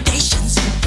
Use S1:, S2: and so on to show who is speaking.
S1: accommodations.